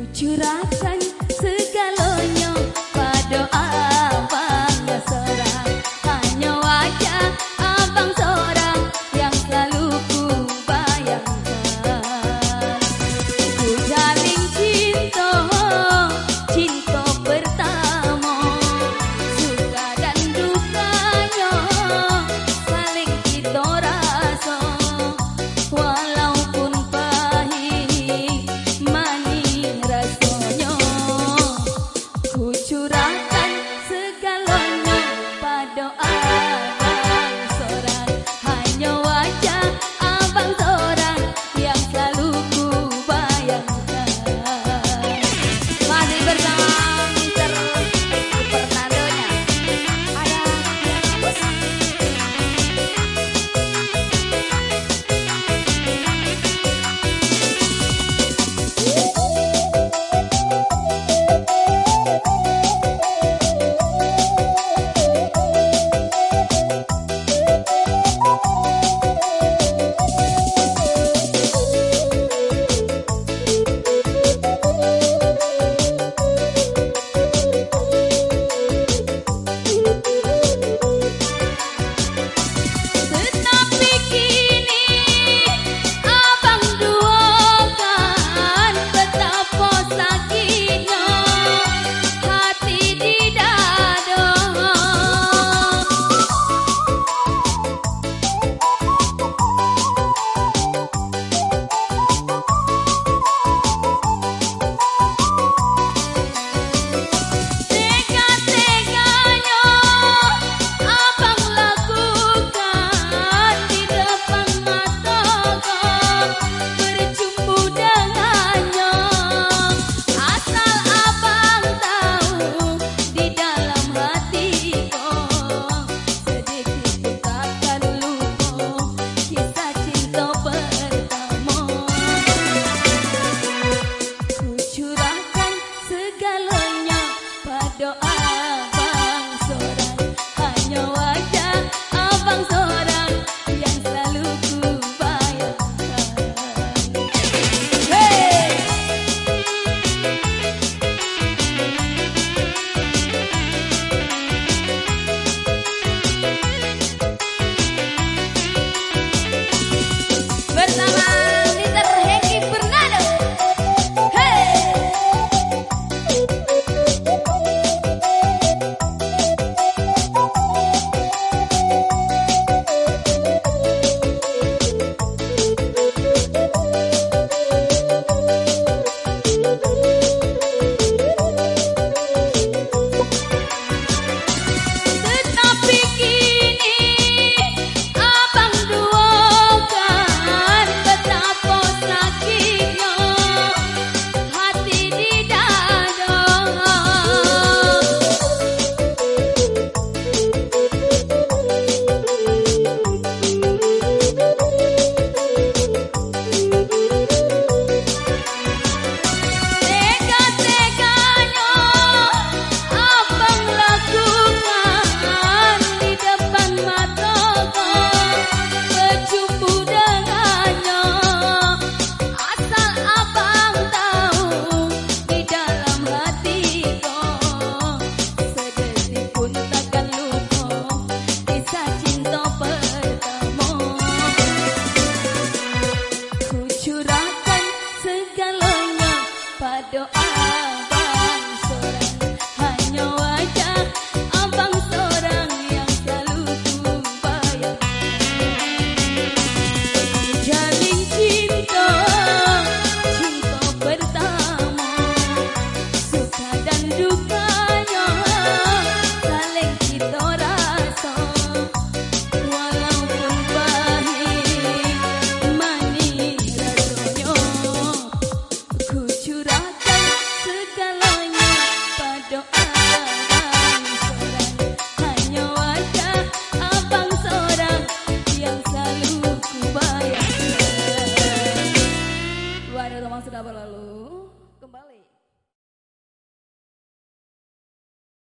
Jujur rasanya